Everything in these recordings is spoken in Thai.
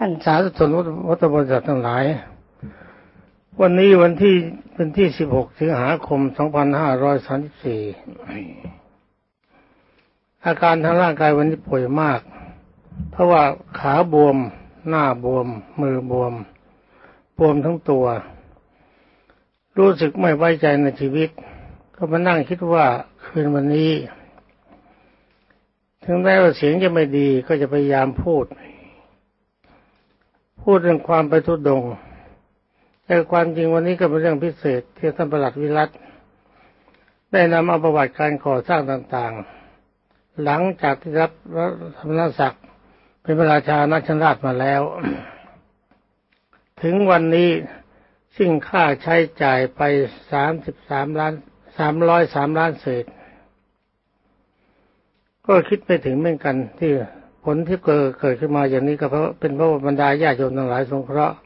ท่านสาธุชนวัตบริษัททั้งหลาย วันนี้วันที่เป็นที่ 16 สิงหาคม 2534 อาการทางร่างกายวันนี้ป่วยมาก เพราะว่าขาบวม หน้าบวม มือบวม บวมทั้งตัว รู้สึกไม่ไว้ใจในชีวิต ก็มานั่งคิดว่าคืนวันนี้ ถึงแม้ว่าเสียงจะไม่ดีก็จะพยายามพูด พูดเรื่องความไปทุดงแต่ความจริงวันนี้ก็เป็นเรื่องพิเศษที่ท่านประหลัดวิรัตได้นำเอาประวัติการก่อสร้างต่างๆ หลังจากที่รับธรรมนศักดิ์เป็นพระราชานัชราชมาแล้ว ถึงวันนี้สิ่งค่าใช้จ่ายไปสามสิบสามล้านสามร้อยสามล้านเศษ ก็คิดไปถึงเหมือนกันที่ ลที่เกิดเกิดขึ้นมาอย่างนี้ก็เพราะเป็นเพราะบรรดาญาโยมทั้งหลายสงเคราะห์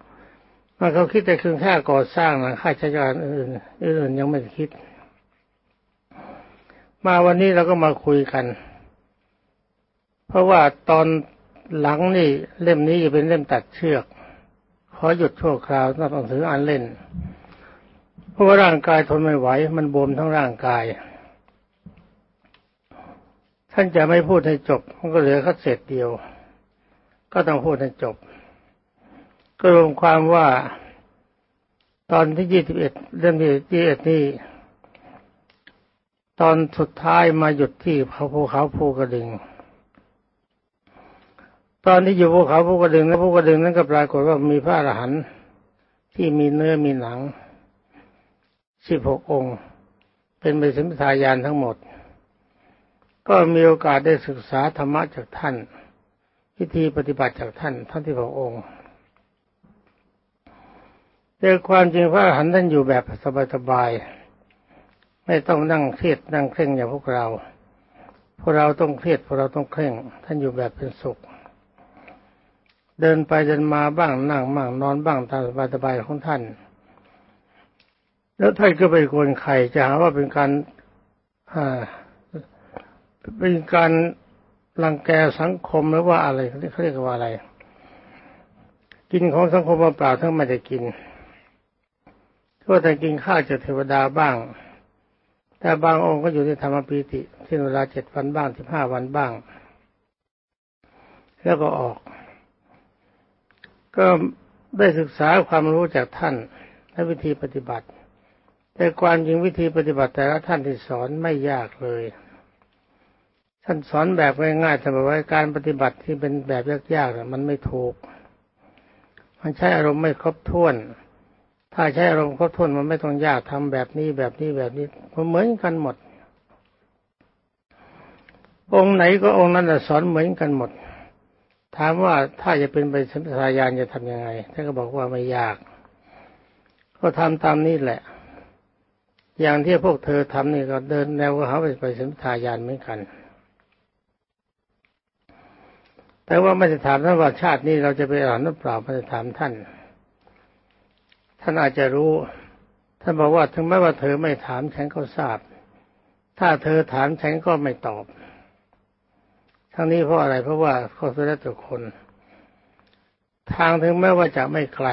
มันเขาคิดแต่คืนแค่ก่อสร้างนะค่าใช้จ่ายอื่นอื่นยังไม่คิด มาวันนี้เราก็มาคุยกัน เพราะว่าตอนหลังนี่เล่มนี้จะเป็นเล่มตัดเชือกขอหยุดชั่วคราวต้องถืออันเล่น เพราะว่าร่างกายทนไม่ไหว มันบวมทั้งร่างกาย ท่านจะไม่พูดให้จบมันก็เหลือแค่เศษเดียว ก็ต้องพูดให้จบ ก็รวมความว่า ตอนที่ยี่สิบเอ็ดเรื่องที่ยี่สิบเอ็ดนี่ตอนสุดท้ายมาหยุดที่ภูเขาภูกระดึง ตอนที่อยู่ภูเขาภูกระดึงแล้วภูกระดึงนั้นก็ปรากฏว่ามีพระอรหันต์ที่มีเนื้อมีหนังสิบหกองค์ เป็นไปสิมทายานทั้งหมด ก็มีโอกาสได้ศึกษาธรรมะจากท่านวิธีปฏิบัติจากท่านท่านที่พระองค์แต่ความจริงพระอรหันต์ท่านอยู่แบบสบายๆไม่ต้องนั่งเครียดนั่งเคร่งอย่างพวกเราพวกเราต้องเครียดพวกเราต้องเคร่ง ท่านอยู่แบบเป็นสุข เดินไปเดินมาบ้างนั่งบ้างนอนบ้างตามสบายๆของท่าน แล้วท่านก็ไปกวนใครจะหาว่าเป็นการอ่า เป็นการรังแกสังคมหรือว่าอะไรเขาเรียกว่าอะไร กินของสังคมมาเปล่าทั้งไม่ได้กินก็แต่กินข้าวจากเทวดาบ้าง แต่บางองค์ก็อยู่ในธรรมปีติที่เวลาเจ็ดวันบ้างสิบห้าวันบ้าง แล้วก็ออก ก็ได้ศึกษาความรู้จากท่านและวิธีปฏิบัติ แต่ความจริงวิธีปฏิบัติแต่ละท่านที่สอนไม่ยากเลย ท่านสอนแบบง่ายๆแต่บอกว่าการปฏิบัติที่เป็นแบบยากๆมันไม่ถูก มันใช้อารมณ์ไม่ครบถ้วน ถ้าใช้อารมณ์ครบถ้วนมันไม่ต้องยากทำแบบนี้แบบนี้แบบนี้มันเหมือนกันหมด องค์ไหนก็องค์นั้นสอนเหมือนกันหมด ถามว่าถ้าจะเป็นไปสัมปทายานจะทํำยังไงท่านก็บอกว่าไม่ยาก ก็ทำตามนี้แหละ อย่างที่พวกเธอทำนี่ก็เดินแนวเขาไปไปสัมปทายานเหมือนกัน แต่ว่าไม่ได้ถามท่านว่าชาตินี้เราจะไปอ่านหรือเปล่าไม่ได้ถามท่าน ท่านอาจจะรู้ ท่านบอกว่าถึงแม้ว่าเธอไม่ถามฉันก็ทราบ ถ้าเธอถามฉันก็ไม่ตอบ ทั้งนี้เพราะอะไรเพราะว่าข้อสุดท้ายตัวคน ทางถึงแม้ว่าจะไม่ไกล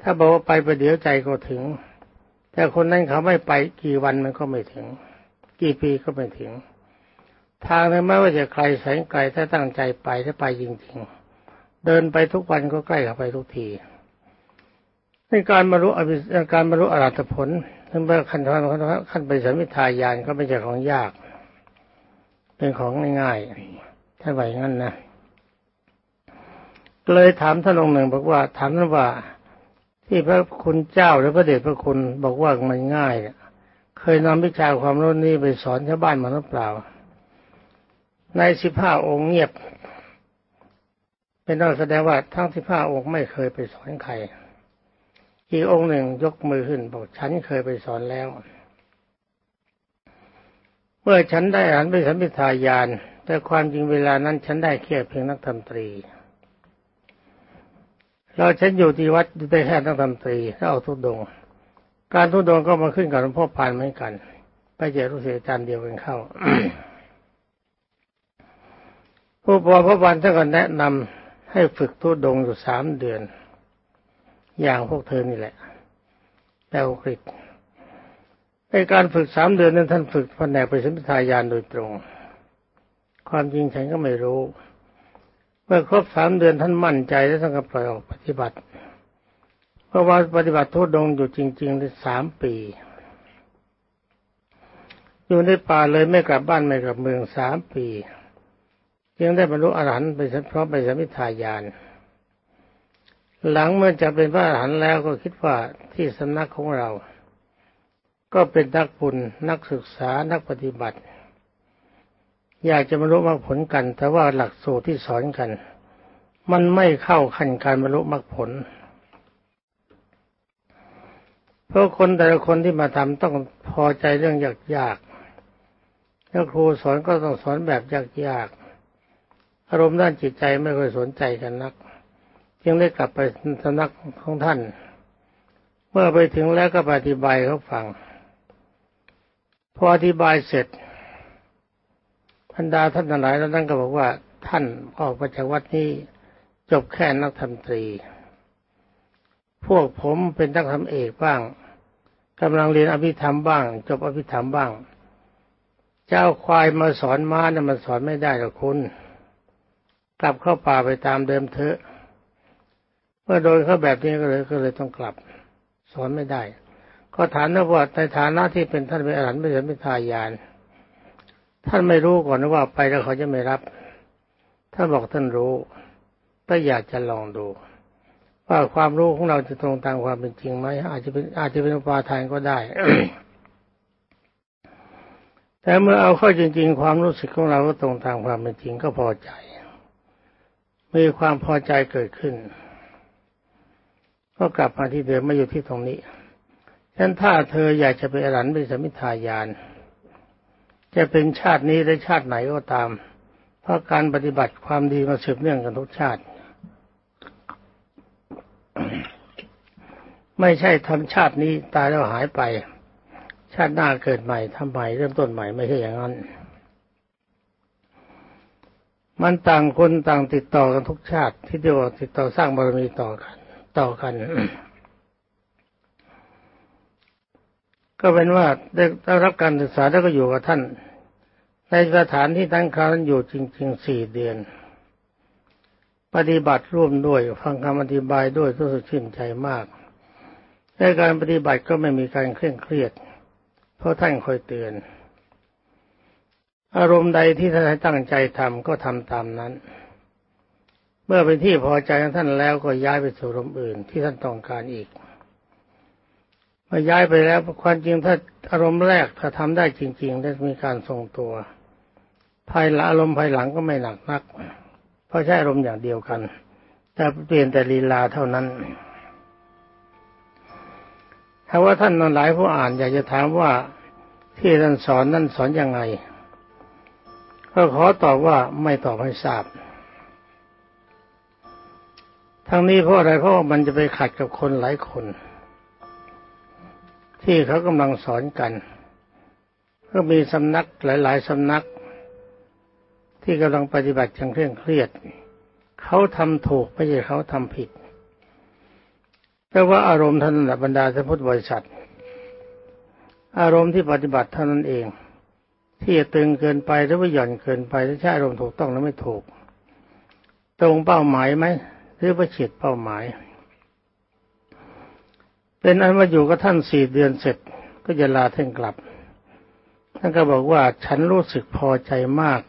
ถ้าบอกว่าไปประเดี๋ยวใจก็ถึง แต่คนนั้นเขาไม่ไปกี่วันมันก็ไม่ถึง กี่ปีก็ไม่ถึง ทางไม่ว่าจะไกลแสนไกลถ้าตั้งใจไปถ้าไปจริงๆ เดินไปทุกวันก็ใกล้เข้าไปทุกทีในการบรรลุอภิการบรรลุอรหัตผลถึงแม้ขั้นตอนขั้นไปสัมมิทายานก็ไม่ใช่ของยาก เป็นของง่ายๆถ้าไหวงั้นนะเลยถามท่านองค์หนึ่งบอกว่าถามท่านว่า ที่พระคุณเจ้าหรือพระเดชพระคุณบอกว่ามันง่ายเคยนำวิชาความรู้นี้ไปสอนชาวบ้านมาหรือเปล่า ในสิบห้าองค์เงียบ เป็นต้องแสดงว่าทั้งสิบห้าองค์ไม่เคยไปสอนใคร อีกองค์หนึ่งยกมือขึ้นบอกฉันเคยไปสอนแล้ว เมื่อฉันได้อ่านไปสัมพิทายาน แต่ความจริงเวลานั้นฉันได้แค่เพียงนักธรรมตรี เราฉันอยู่ที่วัดได้แค่นักธรรมตรีถ้าเอาทุดง การทุดงก็มาขึ้นกับหลวงพ่อปานเหมือนกัน ไปเจอรู้เสียจานเดียวกันเข้า ผู้ปอพระวันท่านก็แนะนำให้ฝึกทุดงอยู่สามเดือน อย่างพวกเธอนี่แหละแปลกฤษในการฝึกสามเดือนนั้นท่านฝึกแผนกไปสัมปทายานโดยตรง ความจริงฉันก็ไม่รู้ เมื่อครบสามเดือนท่านมั่นใจแล้วท่านก็ปล่อยออกปฏิบัติ เพราะว่าปฏิบัติทุดงอยู่จริงๆได้สามปี อยู่ในป่าเลยไม่กลับบ้านไม่กลับเมืองสามปี ยังได้บรรลุอรหันต์ไปพร้อมไปสมิทายาน หลังเมื่อจะเป็นพระอรหันต์แล้วก็คิดว่าที่สำนักของเรา ก็เป็นนักบุญนักศึกษานักปฏิบัติ อยากจะบรรลุมรรคผลกัน แต่ว่าหลักสูตรที่สอนกัน มันไม่เข้าขั้นการบรรลุมรรคผลเพราะคนแต่ละคนที่มาทำต้องพอใจเรื่องยากๆแล้วครูสอนก็ต้องสอนแบบยากๆ อารมณ์ด้านจิตใจไม่ค่อยสนใจกันนัก จึงได้กลับไปสำนักของท่าน เมื่อไปถึงแล้วก็อธิบายเขาฟัง พออธิบายเสร็จพันดาท่านหลายแล้วนั่นก็บอกว่าท่านออกมาจากวัดนี้จบแค่นักธรรมตรี พวกผมเป็นนักธรรมเอกบ้างกำลังเรียนอภิธรรมบ้าง จบอภิธรรมบ้าง เจ้าควายมาสอนม้าเนี่ยมันสอนไม่ได้หรอกคุณ กลับเข้าป่าไปตามเดิมเถอะ เมื่อโดนเขาแบบนี้ก็เลยก็เลยต้องกลับ สอนไม่ได้ ก็ถามนว่าในฐานะที่เป็นท่านเป็นอรหันต์ไม่ใช่ไม่ทายาน ท่านไม่รู้ก่อนนะว่าไปแล้วเขาจะไม่รับ ท่านบอกท่านรู้ก็อยากจะลองดูว่าความรู้ของเราจะตรงตามความเป็นจริงไหมอาจจะเป็นอาจจะเป็นอุปาทานก็ได้แต่เมื่อเอาเข้าจริง ๆ ความรู้สึกของเราก็ตรงตามความเป็นจริงก็พอใจ มีความพอใจเกิดขึ้น ก็กลับมาที่เดิมมาอยู่ที่ตรงนี้ฉะนั้นถ้าเธออยากจะเป็นอรันเป็นสมิทายาน จะเป็นชาตินี้หรือชาติไหนก็ตาม เพราะการปฏิบัติความดีมาสืบเนื่องกันทุกชาติ ไม่ใช่ทำชาตินี้ตายแล้วหายไป ชาติหน้าเกิดใหม่ทำใหม่เริ่มต้นใหม่ไม่ใช่อย่างนั้น มันต่างคนต่างติดต่อกันทุกชาติ ที่เดียวติดต่อสร้างบารมีต่อกัน ต่อกัน ก็เป็นว่าได้รับการศึกษาแล้วก็อยู่กับท่าน ในสถานที่ท่านค้างอยู่จริงๆสี่เดือน ปฏิบัติร่วมด้วยฟังคำอธิบายด้วยรู้สึกชื่นใจมากในการปฏิบัติก็ไม่มีการเคร่งเครียด เพราะท่านคอยเตือน อารมณ์ใดที่ท่านตั้งใจทำก็ทำตามนั้น เมื่อเป็นที่พอใจของท่านแล้วก็ย้ายไปสู่อารมณ์อื่นที่ท่านต้องการอีกเมื่อย้ายไปแล้วความจริงถ้าอารมณ์แรกถ้าทำได้จริงๆได้มีการทรงตัว ภายหลังอารมณ์ภายหลังก็ไม่หนักนัก เพราะใช้อารมณ์อย่างเดียวกัน แต่เปลี่ยนแต่ลีลาเท่านั้นถ้าว่าท่านหลายผู้อ่านอยากจะถามว่าที่ท่านสอนนั่นสอนยังไง ก็ขอตอบว่าไม่ตอบให้ทราบ ทั้งนี้เพราะอะไรเพราะมันจะไปขัดกับคนหลายคน ที่เขากำลังสอนกัน ก็มีสำนักหลาย ๆสำนัก ที่กำลังปฏิบัติอย่างเคร่งเครียด เขาทำถูกไม่ใช่เขาทำผิดแต่ว่าอารมณ์ท่านบรรดาสพุทธบริษัท อารมณ์ที่ปฏิบัติเท่านั้นเอง ที่จะตึงเกินไปหรือว่าหย่อนเกินไปถ้าใช้อารมณ์ถูกต้องแล้วไม่ถูก ตรงเป้าหมายไหมหรือว่าเฉียดเป้าหมาย เป็นอันว่าอยู่กับท่านสี่เดือนเสร็จก็จะลาท่านกลับ ท่านก็บอกว่าฉันรู้สึกพอใจมาก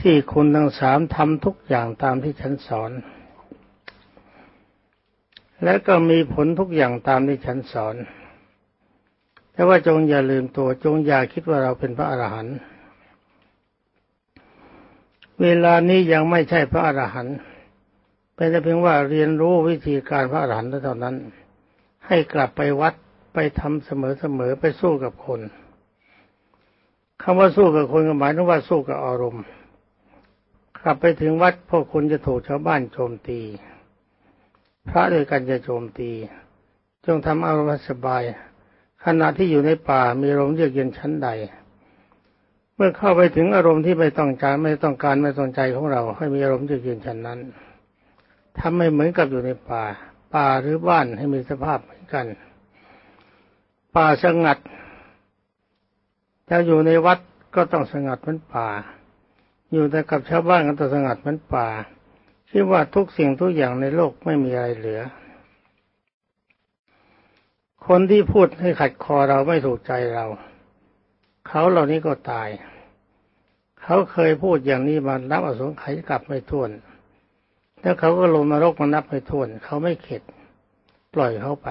ที่คุณทั้งสามทำทุกอย่างตามที่ฉันสอน และก็มีผลทุกอย่างตามที่ฉันสอน แต่ว่าจงอย่าลืมตัวจงอย่าคิดว่าเราเป็นพระอรหันต์เวลานี้ยังไม่ใช่พระอรหันต์เป็นแต่เพียงว่าเรียนรู้วิธีการพระอรหันต์เท่านั้น ให้กลับไปวัดไปทำเสมอๆไปสู้กับคนคำว่าสู้กับคนหมายถึงว่าสู้กับอารมณ์กลับไปถึงวัดพวกคุณจะถูกชาวบ้านโจมตี พระด้วยกันจะโจมตี จงทำอารมณ์สบาย ขณะที่อยู่ในป่ามีอารมณ์เยือกเย็นชั้นใด เมื่อเข้าไปถึงอารมณ์ที่ไม่ต้องการไม่ต้องการไม่สนใจของเรา ให้มีอารมณ์เยือกเย็นชั้นนั้นทำให้เหมือนกับอยู่ในป่า ป่าหรือบ้านให้มีสภาพเหมือนกัน ป่าสงัดถ้าอยู่ในวัดก็ต้องสงัดเหมือนป่า อยู่แต่กับชาวบ้านก็ต้องสงัดเหมือนป่าคิดว่าทุกสิ่งทุกอย่างในโลกไม่มีอะไรเหลือ คนที่พูดให้ขัดคอเราไม่ถูกใจเรา เขาเหล่านี้ก็ตาย เขาเคยพูดอย่างนี้มานับอสงไขยกลับไม่ท้วน แล้วเขาก็ลงนรกมานับไม่ท้วน เขาไม่เข็ด ปล่อยเขาไป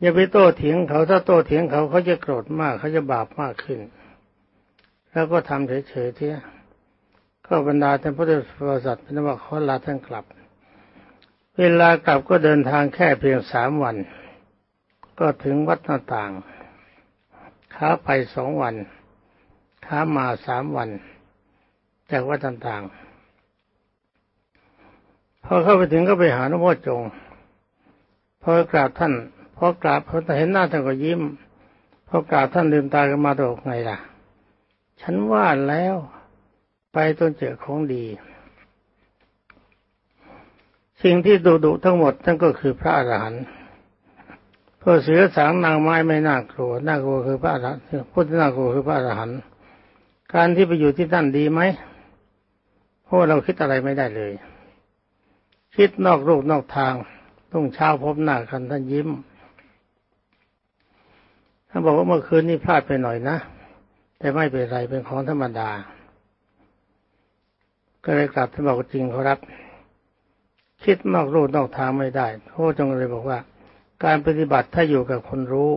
อย่าไปโต้เถียงเขาถ้าโต้เถียงเขาเขาจะโกรธมาก เขาจะบาปมากขึ้น แล้วก็ทำเฉยๆเทียก็บรรดาท่านพุทธบริษัทเป็นว่าขอลาท่านกลับ เวลากลับก็เดินทางแค่เพียงสามวัน ก็ถึงวัดหน้าต่างขาไปสองวันขามาสามวัน จากวัดต่างๆพอเข้าไปถึงก็ไปหาหลวงพ่อจงพอกราบท่านพอกราบพอเห็นหน้าท่านก็ยิ้มพอกราบท่านลืมตาขึ้นมาตกไงล่ะ ฉันว่าแล้วไปต้นเจอของดี สิ่งที่ดุดุทั้งหมดนั่นก็คือพระอรหันต์พวกเสือสางนางไม้ไม่น่ากลัวน่ากลัวคือพระอรหันต์พุทธน่ากลัวคือพระอรหันต์การที่ไปอยู่ที่นั่นดีไหมเพราะเราคิดอะไรไม่ได้เลย คิดนอกรูปนอกทางต้องเช้าพบหน้ากันท่านยิ้มท่านบอกว่าเมื่อคืนนี้พลาดไปหน่อยนะ แต่ไม่เป็นไรเป็นของธรรมดา ก็เลยกลับท่านบอกจริงเขารับ คิดนอกรูนอกทางไม่ได้พระจงเลยบอกว่า การปฏิบัติถ้าอยู่กับคนรู้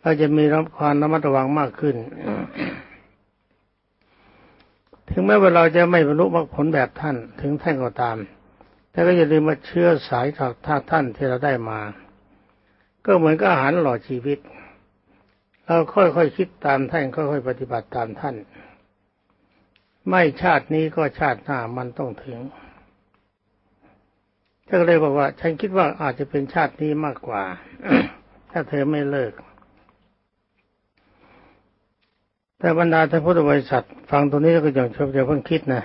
เราจะมีรับความระมัดระวังมากขึ้น ถึงแม้ว่าเราจะไม่บรรลุมรรคผลแบบท่าน ถึงท่านก็ตาม แต่ก็อย่าลืมมาเชื่อสายจากท่าท่านที่เราได้มา ก็เหมือนกับอาหารหล่อชีวิต เราค่อยๆคิดตามท่านค่อยๆปฏิบัติตามท่าน ไม่ชาตินี้ก็ชาติหน้ามันต้องถึง เธอเลยบอกว่า ฉันคิดว่าอาจจะเป็นชาตินี้มากกว่า ถ้าเธอไม่เลิก แต่บรรดาท่านพุทธบริษัท ฟังตรงนี้ก็ยังชอบจะเพิ่งคิดนะ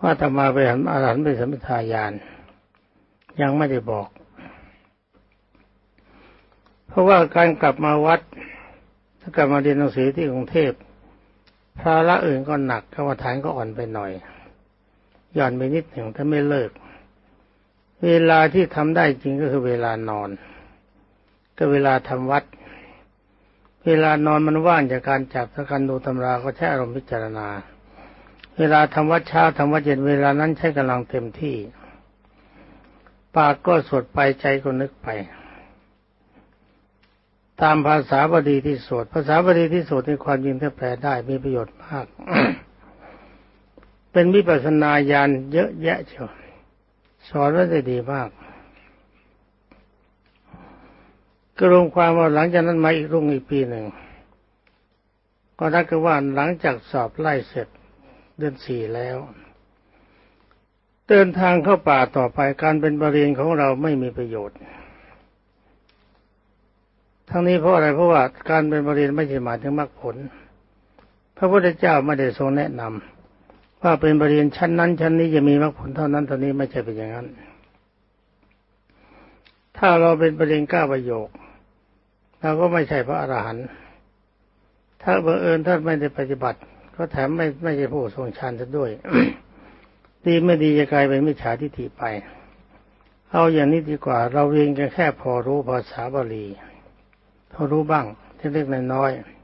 ว่าธรรมาไปหันอาหันไปสัมปทายานยังไม่ได้บอก เพราะว่าการกลับมาวัดถ้ากลับมาเรียนหนังสือที่กรุงเทพภาระอื่นก็หนักกรรมฐานก็อ่อนไปหน่อย หย่อนไปนิดหนึ่งถ้าไม่เลิก เวลาที่ทำได้จริงก็คือเวลานอน ก็เวลาทำวัด เวลานอนมันว่างจากการจับถ้าการดูตำราก็ใช้อารมณ์พิจารณา เวลาทำวัดเช้าทำวัดเย็นเวลานั้นใช้กำลังเต็มที่ ปากก็สวดไปใจก็นึกไป ตามภาษาบาลีที่สวดภาษาบาลีที่สวดในความจริงถ้าแปลได้มีประโยชน์มาก เป็นวิปัสสนาญาณเยอะแยะเชียว สอนไว้ได้ดีมากกระรวมความว่าหลังจากนั้นมาอีกรุ่งอีกปีหนึ่งก็นักกว่าหลังจากสอบไล่เสร็จเดือนสี่แล้ว เดินทางเข้าป่าต่อไปการเป็นบริเวณของเราไม่มีประโยชน์ ทั้งนี้เพราะอะไรเพราะว่าการเป็นบริเวณไม่ใช่หมายถึงมรรคผล พระพุทธเจ้าไม่ได้ทรงแนะนำ ว่าเป็นบริเวณชั้นนั้น ชั้นนี้จะมีมรรคผลเท่านั้นเท่านี้ไม่ใช่เป็นอย่างนั้น ถ้าเราเป็นบริเวณก้าประโยคเราก็ไม่ใช่พระอรหันต์ถ้าบังเอิญท่านไม่ได้ปฏิบัติ ก็แถมไม่ไม่ใช่ผู้ทรงฌานซะด้วยดีไม่ดีจะกลายเป็นมิจฉาทิฏฐิไป เอาอย่างนี้ดีกว่า เราเรียนกันแค่พอรู้ภาษาบาลีเขารู้บ้างเล็กๆน้อยๆ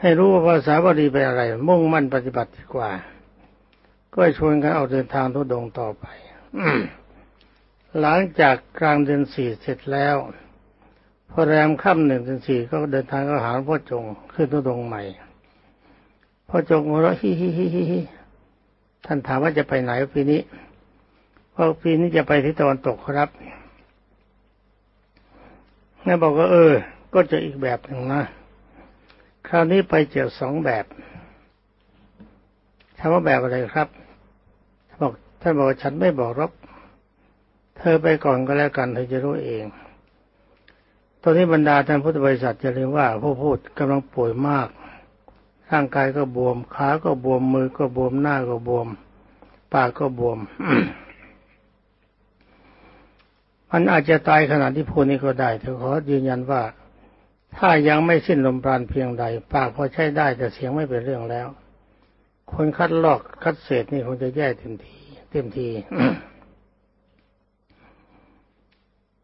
ให้รู้ว่าภาษาบาลีเป็นอะไร มุ่งมั่นปฏิบัติดีกว่า ก็ชวนกันเอาเดินทางทุดงต่อไปหลังจากกลางเดือนสี่เสร็จแล้วพอแรมค่ำหนึ่งเดือนสี่ก็เดินทางก็หาพ่อจงขึ้นทุดงใหม่พ่อจงหัวเราะฮิฮิฮิฮิฮิท่านถามว่าจะไปไหนปีนี้พราะปีนี้จะไปที่ตะวันตกครับแม่บอกว่าเออ ก็จะอีกแบบหนึ่งนะ คราวนี้ไปเจอสองแบบถามว่าแบบอะไรครับบอกท่านบอกฉันไม่บอกรบเธอไปก่อนก็แล้วกันเธอจะรู้เอง ตอนนี้บรรดาท่านพุทธบริษัทจะเรียกว่าผู้พูดกำลังป่วยมาก ร่างกายก็บวม ขาก็บวม มือก็บวม หน้าก็บวม ปากก็บวม มันอาจจะตายขนาดที่พูดนี้ก็ได้แต่ขอยืนยันว่า ถ้ายังไม่สิ้นลมปราณเพียงใด ปากพอใช้ได้แต่เสียงไม่เป็นเรื่องแล้ว คนคัดลอกคัดเศษนี่คงจะแย่เต็มทีเต็มที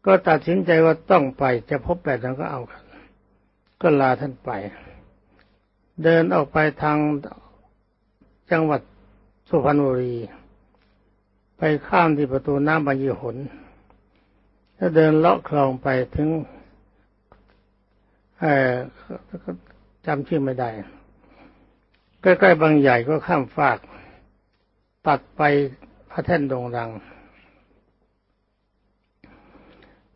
ก็ตัดสินใจว่าต้องไปจะพบแปดนั้นก็เอากันก็ลาท่านไป เดินออกไปทางจังหวัดสุพรรณบุรี ไปข้ามที่ประตูน้ำบางยี่หนแล้วเดินเลาะคลองไปถึง เออจำชื่อไม่ได้ ใกล้ๆบางใหญ่ก็ข้ามฟาก ตัดไปพระแท่นดงรัง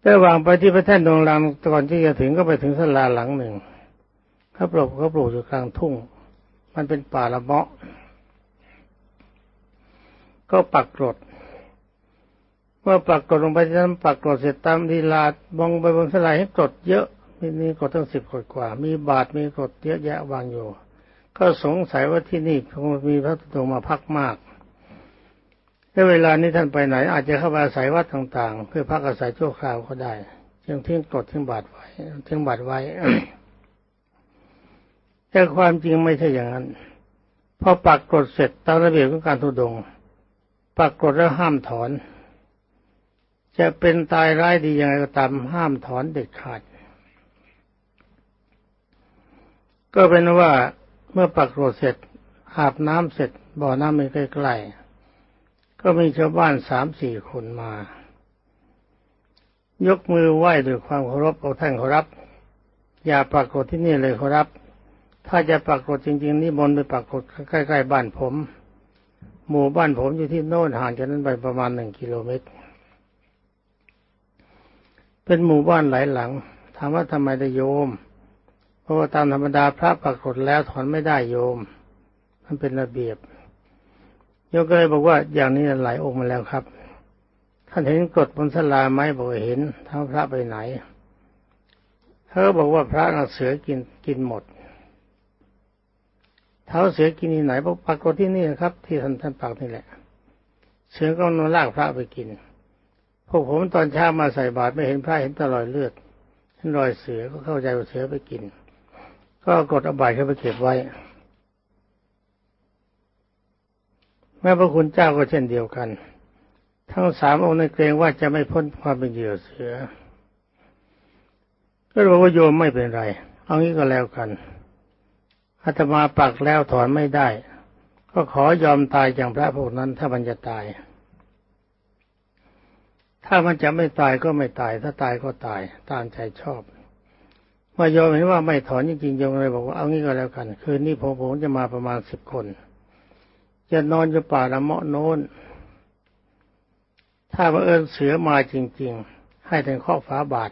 ระหว่างไปที่พระแท่นดงรังก่อนที่จะถึงก็ไปถึงศาลาหลังหนึ่งเขาปลูกเขาปลูกอยู่กลางทุ่ง มันเป็นป่าละเมาะ ก็ปักกรดเมื่อปักกรดลงไปนั้นปักกรดเสร็จตามทีลามองไปบนสลายให้กรดเยอะ มีมีกรดตั้งสิบกรดกว่า มีบาทมีกรดเยอะแยะวางอยู่ ก็สงสัยว่าที่นี่คงมีพระตุงมาพักมากถ้าเวลานี้ท่านไปไหน อาจจะเข้าไปอาศัยวัดต่าง ๆ เพื่อพักอาศัยชั่วคราวก็ได้จึงทิ้งกรดทิ้งบาทไว้ทิ้งบาทไว้แต่ความจริงไม่ใช่อย่างนั้นพอปักกรดเสร็จตามระเบียบของการทุดงปักกรดแล้วห้ามถอน จะเป็นตายร้ายดียังไงก็ตามห้ามถอนเด็ดขาด ก็เป็นว่าเมื่อปักกรดเสร็จอาบน้ำเสร็จบ่อน้ำมันใกล้ๆก็มีชาวบ้านสามสี่คนมา ยกมือไหว้ด้วยความเคารพเอาท่านเคารพอย่าปรากฏที่นี่เลยเคารพถ้าจะปรากฏจริง ๆ นี่มนไปปรากฏใกล้ๆบ้านผม หมู่บ้านผมอยู่ที่โน่นห่างจากนั้นไปประมาณหนึ่งกิโลเมตร เป็นหมู่บ้านหลายหลัง ถามว่าทำไมได้โยม ราะว่าตามธรรมดาพระปรากฏแล้วถอนไม่ได้โยม มันเป็นระเบียบโยมก็เลยบอกว่าอย่างนี้หลายองค์มาแล้วครับท่านเห็นกฎบนสลาไหมบอกเห็นท้าพระไปไหนเขาบอกว่าพระน่ะเสือกินกินหมดเท้าเสือกินที่ไหนปรากฏที่นี่นะครับ ที่ท่านท่านปากนี่แหละ เสือก็นอนลากพระไปกินพวกผมตอนเช้ามาใส่บาตรไม่เห็นพระเห็นแตลอยเลือดเห็นรอยเสือก็เข้าใจว่าเสือไปกิน ก็กดอบายเข้าไปเก็บไว้ แม่พระคุณเจ้าก็เช่นเดียวกัน ทั้งสามองค์ในเกรงว่าจะไม่พ้นความเป็นเหยื่อเสือ ก็บอกว่าโยมไม่เป็นไร เอางี้ก็แล้วกันอาตมาปักแล้วถอนไม่ได้ ก็ขอยอมตายอย่างพระพวกนั้น ถ้ามันจะตาย ถ้ามันจะไม่ตายก็ไม่ตาย ถ้าตายก็ตาย ตามใจชอบ เมื่อยอมเห็นว่าไม่ถอนจริงๆโยมเลยบอกว่าเอางี้ก็แล้วกัน คืนนี้ผมผมจะมาประมาณสิบคน จะนอนอยู่ป่าละเมาะโน้น ถ้าบังเอิญเสือมาจริง ๆ ให้ถึงข้อฝาบาท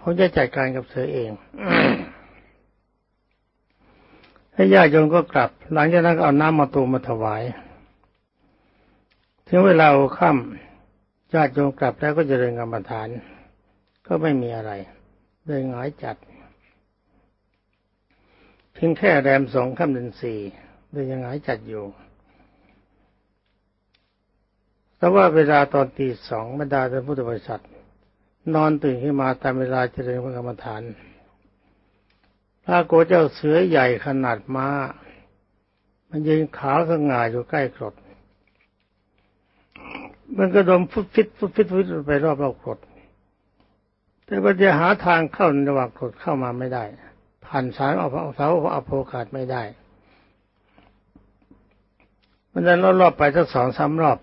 ผมจะจัดการกับเสือเองให้ญาติโยมก็กลับ หลังจากนั้นก็เอาน้ำมาตูมมาถวายถึงเวลาค่ำญาติโยมกลับแล้วก็จะเริญกรรมฐาน ก็ไม่มีอะไร เลยหงายจัด เพียงแค่แรมสองค่ำเดือนสี่เลยยังหงายจัดอยู่แต่ว่าเวลาตอนตีสองบรรดาท่านพุทธบริษัท นอนตื่นขึ้นมาตามเวลาเจริญพระกรรมฐานปรากเจ้าเสือใหญ่ขนาดม้า มันยืนขาวสง่าอยู่ใกล้กรด มันก็ดมฟุตฟิตฟุตฟิตฟุตไปรอบรอบกรด แต่ว่าจะหาทางเข้าระหว่างกรดเข้ามาไม่ได้ ผ่านสายอเสาอโภกาดไม่ได้มันเดินรอบๆไปสักสองสามรอบ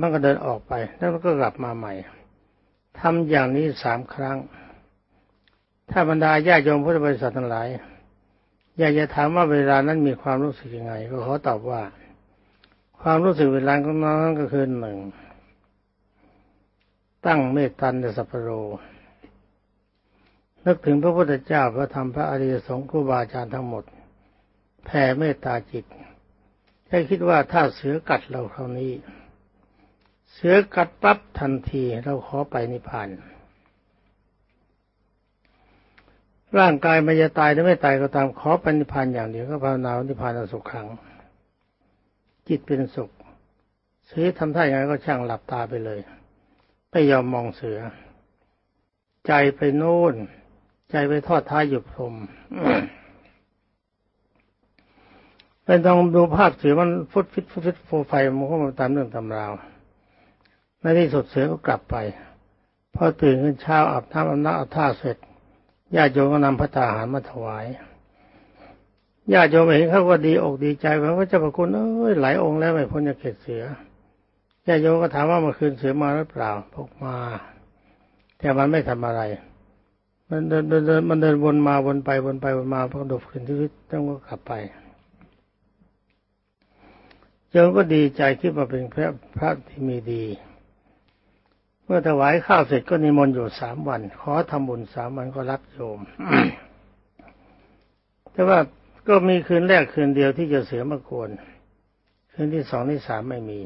มันก็เดินออกไป แล้วมันก็กลับมาใหม่ทำอย่างนี้สามครั้ง ถ้าบรรดาญาโยมพุทธบริษัททั้งหลาย อยากจะถามว่าเวลานั้นมีความรู้สึกยังไง ก็ขอตอบว่า ความรู้สึกเวลาของน้องก็คือหนึ่ง ตั้งเมตตันในสัพโร นึกถึงพระพุทธเจ้าพระธรรมพระอริยสงฆ์ครูบาอาจารย์ทั้งหมด แผ่เมตตาจิตแค่คิดว่าถ้าเสือกัดเราคราวนี้ เสือกัดปั๊บทันทีเราขอไปนิพพาน ร่างกายมันจะตายหรือไม่ตายก็ตามขอไปณิพานอย่างเดียวก็ภาวนานิพพานสุขขัง จิตเป็นสุขเสือทำท่าอย่างไรก็ช่างหลับตาไปเลย ไม่ยอมมองเสือ ใจไปโน่น ใจไปทอดท้ายหยุดพรมเป็นต้องดูภาพเสือมันฟุดฟิตฟุดฟิตโฟไฟมันก็มาตามเรื่องตำราวในที่สุดเสือก็กลับไปพอตื่นขึ้นเช้าอาบน้ำอาบน้ำอาบท่าเสร็จญาติโยมก็นำพระตาหารมาถวายญาติโยมเห็นเขาก็ดีอกดีใจเพราะเจ้าพระคุณเอ้ยหลายองค์แล้วไม่พ้นจากเขตเสือ ญาติโยมก็ถามว่าเมื่อคืนเสือมาหรือเปล่าพกมา แต่มันไม่ทำอะไร มันเดินเดินมันเดินวนมาวนไปวนไปวนมาพอดูคืนที่ต้องก็กลับไปโยมก็ดีใจคิดว่าเป็นพระพระที่มีดี เมื่อถวายข้าวเสร็จก็นิมนต์อยู่สามวัน ขอทำบุญสามวันก็รับโยม แต่ว่าก็มีคืนแรกคืนเดียวที่จะเสือมากวนคืนที่สองที่สามไม่มี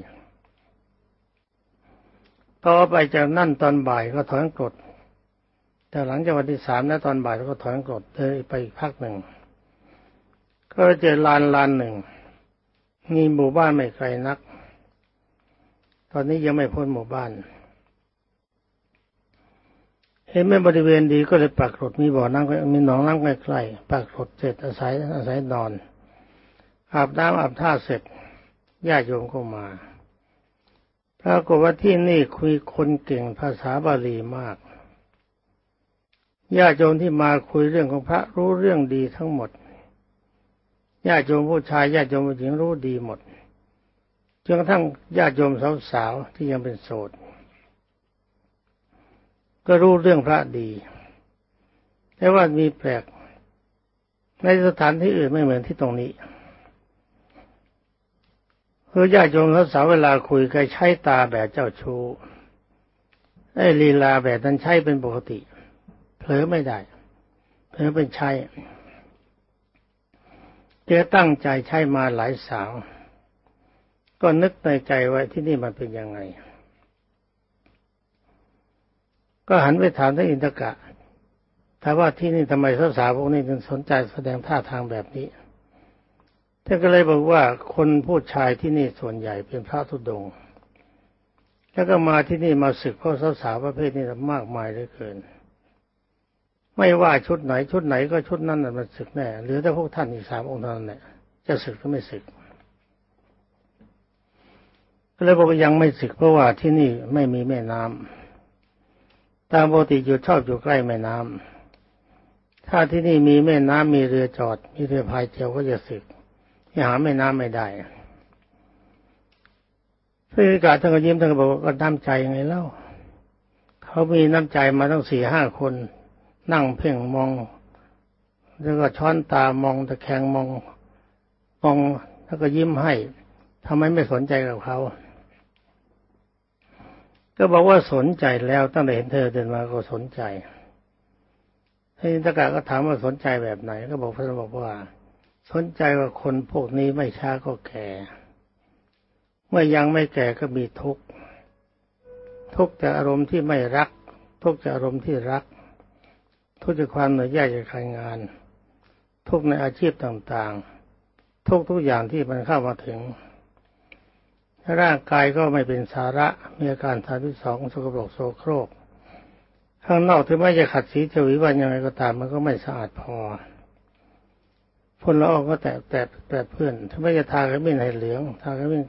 ต่อไปจากนั่นตอนบ่ายก็ถอนกรดแต่หลังจากวันที่สามนะตอนบ่ายก็ถอนกรดเดินไปอีกพักหนึ่งก็เจอลานลานหนึ่งมีหมู่บ้านไม่ไกลนัก ตอนนี้ยังไม่พ้นหมู่บ้าน เห็นไม่บริเวณดีก็เลยปักรถมีบ่อน้ำมีหนองน้ำใกล้ๆปักรถเสร็จอาศัยอาศัยนอนอาบน้ำอาบท่าเสร็จญาติโยมก็มา ปรากฏว่าที่นี่คุยคนเก่งภาษาบาลีมากญาติโยมที่มาคุยเรื่องของพระรู้เรื่องดีทั้งหมดญาติโยมผู้ชายญาติโยมผู้หญิงรู้ดีหมดจนกระทั่งญาติโยมสาวๆที่ยังเป็นโสดก็รู้เรื่องพระดี แต่ว่ามีแปลก ในสถานที่อื่นไม่เหมือนที่ตรงนี้ คือญาติโยมเขาสาวเวลาคุยใครใช้ตาแบบเจ้าชู้ไอ้ลีลาแบบนั้นใช้เป็นปกติ เผลอไม่ได้ เผลอเป็นใช้เจ้ตั้งใจใช้มาหลายสาว ก็นึกในใจไว้ที่นี่มันเป็นยังไง ก็หันไปถามท่านอินทกะถามว่าที่นี่ทำไมสาวๆพวกนี้ถึงสนใจแสดงท่าทางแบบนี้ ท่านก็เลยบอกว่าคนผู้ชายที่นี่ส่วนใหญ่เป็นพระทุดงแล้วก็มาที่นี่มาศึกเพราะสาวๆประเภทนี้มากมายเหลือเกิน ไม่ว่าชุดไหนชุดไหนก็ชุดนั้นน่ะมันศึกแน่เหรือแต่พวกท่านอีกสามองค์นั้นแหละจะศึกก็ไม่ศึกก็เลยบอกว่ายังไม่ศึกเพราะว่าที่นี่ไม่มีแม่น้ำตามปกติอยู่ชอบอยู่ใกล้แม่น้ำถ้าที่นี่มีแม่น้ำมีเรือจอด มีเรือพายเที่ยวก็จะสึก หาแม่น้ำไม่ได้พระอิกาท่านก็ยิ้มท่านก็บอกว่าก็น้ำใจยังไงเล่าเขามีน้ำใจมาตั้งสี่ห้าคน นั่งเพ่งมอง แล้วก็ช้อนตามองตะแคงมองมองแล้วก็ยิ้มให้ทำไมไม่สนใจกับเขา ก็บอกว่าสนใจแล้วตั้งแต่เห็นเธอเดินมาก็สนใจท่านตะกะก็ถามว่าสนใจแบบไหน ก็บอกพระบอกว่า สนใจว่าคนพวกนี้ไม่ช้าก็แก่ เมื่อยังไม่แก่ก็มีทุกข์ ทุกข์จากอารมณ์ที่ไม่รัก ทุกข์จากอารมณ์ที่รัก ทุกข์จากความเหนื่อยยากจากการงาน ทุกข์ในอาชีพต่างๆ ทุกทุกอย่างที่มันเข้ามาถึง ร่างกายก็ไม่เป็นสาระ มีอาการทางที่สองสกปรกโสโครก ข้างนอกถึงแม้จะขัดสีชวีวันยังไงก็ตามมันก็ไม่สะอาดพอ พ่นละอองก็แตกแตกแตกเพื่อนถ้าไม่จะทากระมิ้นให้เหลืองทากระมิ้น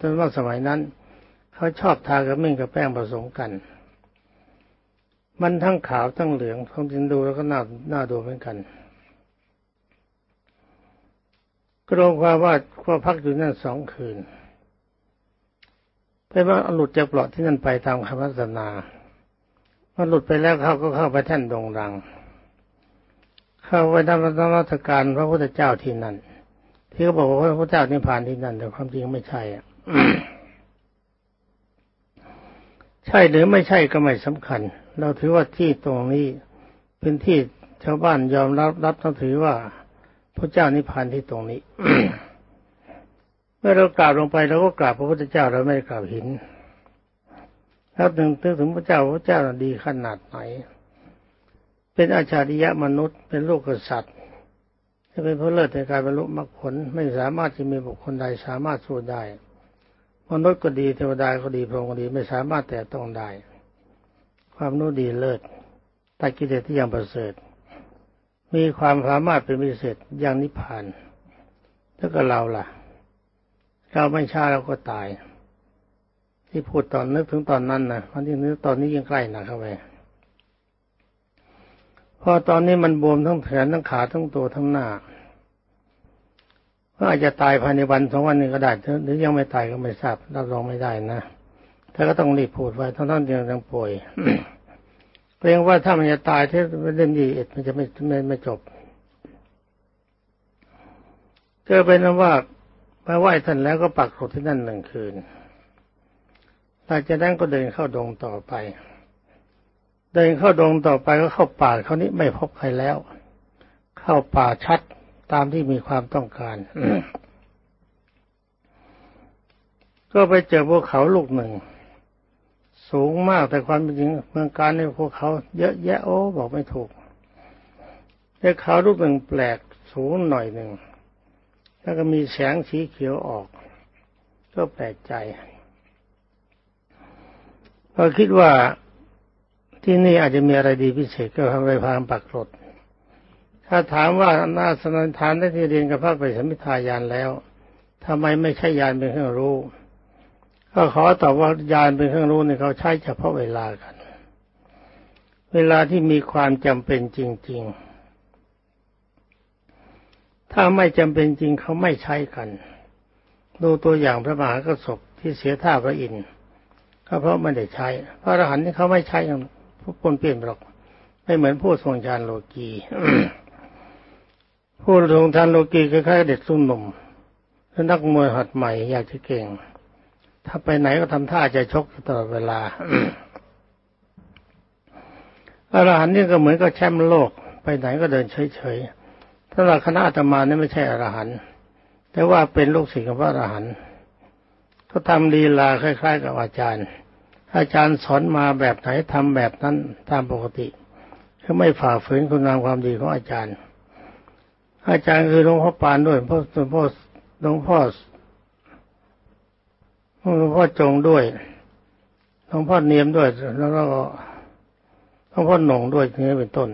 ตอนว่าสมัยนั้นเขาชอบทากระมิ้นกับแป้งผสมกัน มันทั้งขาวทั้งเหลืองท้องจินดูแล้วก็น่าน่าดูเหมือนกันกรวมความว่าว่าพักอยู่นั่นสองคืนไปว่าหลุดจากปลาะที่นั่นไปตามคำพัฒนาพอหลุดไปแล้วเขาก็เข้าไปแท่นดงรัง เข้าไปทำนมัสการพระพุทธเจ้าที่นั่น ที่เขาบอกว่าพระพุทธเจ้านิพพานที่นั่น แต่ความจริงไม่ใช่อะใช่หรือไม่ใช่ก็ไม่สำคัญ เราถือว่าที่ตรงนี้เป็นที่ชาวบ้านยอมรับรับถือว่าพระเจ้านิพพานที่ตรงนี้ เมื่อเรากราบลงไปเราก็กราบพระพุทธเจ้าเราไม่ได้กราบหินแล้วถึงถึงพระเจ้าพระเจ้าดีขนาดไหน เป็นอาชาริยะมนุษย์ เป็นลูกกษัตริย์จะเป็นผู้เลิศในการบรรลุมรรคผลไม่สามารถจะมีบุคคลใดสามารถสู้ได้ มนุษย์ก็ดีเทวดาก็ดีพรหมก็ดีไม่สามารถแต่ต้องได้ ความนู้ดีเลิศตัดกิเลสที่ยังประเสริฐ มีความสามารถเป็นพิเศษอย่างนิพพานแล้วก็เราล่ะ เราไม่ช้าเราก็ตาย ที่พูดตอนนึกถึงตอนนั้นนะวันที่นึกตอนนี้ยังใกล้หนักเข้าไป พอตอนนี้มันบวมทั้งแขนทั้งขาทั้งตัวทั้งหน้าก็อาจจะตายภายในวันสองวันนี้ก็ได้หรือยังไม่ตายก็ไม่ทราบรับรองไม่ได้นะแต่ก็ต้องรีบพูดไว้ทั้งทั้งยังยังป่วยเกรงว่าถ้ามันจะตายที่เล่นดีเอ็ดมันจะไม่ไม่ไม่จบก็เป็นว่าไปไหว้ท่านแล้วก็ปักหลดที่นั่นหนึ่งคืนหลังจากนั้นก็เดินเข้าดงต่อไป เดินเข้าดงต่อไปก็เข้าป่าเขาวนี้ไม่พบใครแล้ว เข้าป่าชัดตามที่มีความต้องการ ก็ไปเจอภูเขาลูกหนึ่ง สูงมากแต่ความจริงเมืองการในภูเขา เยอะแยะโอ้บอกไม่ถูกแต่เขาลูกหนึ่งแปลกสูงหน่อยหนึ่งแล้วก็มีแสงสีเขียวออก ก็แปลกใจก็คิดว่า ที่นี่อาจจะมีอะไรดีพิเศษก็ทำไปพางปักรถถ้าถามว่านาสนันทานได้ที่เรียนกับพระไปสมิทายานแล้วทำไมไม่ใช่ยานเป็นเครื่องรู้ ก็ขอตอบว่ายานเป็นเครื่องรู้เนี่ยเขาใช้เฉพาะเวลากัน เวลาที่มีความจำเป็นจริง ๆ ถ้าไม่จำเป็นจริงเขาไม่ใช้กัน ดูตัวอย่างพระมหากระสบที่เสียท่าพระอินทร์ก็เพราะไม่ได้ใช้ พระอรหันต์ที่เขาไม่ใช้กัน ผู้คนเปลี่ยนหรอก ไม่เหมือนผู้ทรงฌานโลกีผู้ทรงฌานโลกีคล้ายๆเด็กสุ่มหนุ่มคือนักมวยหัดใหม่อยากจะเก่ง ถ้าไปไหนก็ทำท่าจะชกตลอดเวลาอรหันต์นี่ก็เหมือนกับแชมป์โลก ไปไหนก็เดินเฉยๆถ้าเราคณะธรรมานี่ไม่ใช่อรหันต์แต่ว่าเป็นลูกศิษย์ของพระอรหันต์ก็ทำลีลาคล้าย ๆ กับอาจารย์ อาจารย์สอนมาแบบไหนทำแบบนั้นตามปกติคือไม่ฝ่าฝืนคุณงามความดีของอาจารย์ อาจารย์คือหลวงพ่อปานด้วยพ่อหลวงพ่อหลวงพ่อหลวงพ่อจงด้วยหลวงพ่อเนียมด้วย แล้วก็หลวงพ่อหนงด้วยนี้เป็นต้น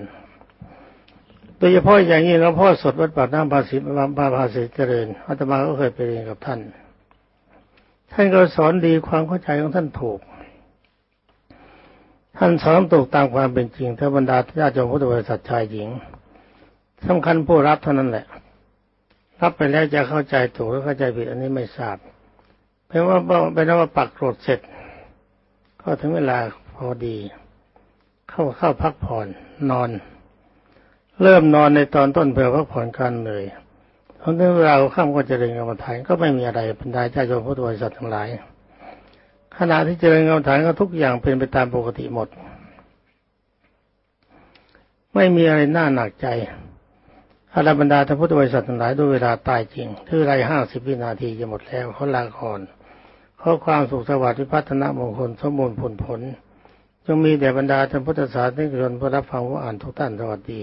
โดยเฉพาะอย่างนี้หลวงพ่อสดวัดปากน้ำภาษีบาภาษีเจริญอาตมาก็เคยไปเรียนกับท่าน ท่านก็สอนดีความเข้าใจของท่านถูก ท่านสอนถูกตามความเป็นจริงถ้าบรรดาญาติโยมพุทธบริษัทชายหญิงสำคัญผู้รับเท่านั้นแหละ รับไปแล้วจะเข้าใจถูกหรือเข้าใจผิดอันนี้ไม่ทราบเป็นว่าเป็นว่าปักโกรธเสร็จ ก็ถึงเวลาพอดี เข้าเข้าพักผ่อนนอน เริ่มนอนในตอนต้นเพื่อพักผ่อนกันเลยพราะนั้นเราข้ามก็เจริญกรรมฐานก็ไม่มีอะไรบรรดาเจ้าโยมพุทธบริษัททั้งหลาย ขณะที่เจริญกรรมฐานก็ทุกอย่างเป็นไปตามปกติหมด ไม่มีอะไรน่าหนักใจอาราบรรดาท่านพุทธบริษัททั้งหลายด้วยเวลาตายจริงที่ไรห้าสิบวินาทีจะหมดแล้วเขาลาก่อนขอความสุขสวัสดิ์พิพัฒนมงคลสมบูรณ์ผลผลจงมีแด่บรรดาท่านพุทธศาสนิกชนผู้รับฟังผู้อ่านทุกท่านสวัสดี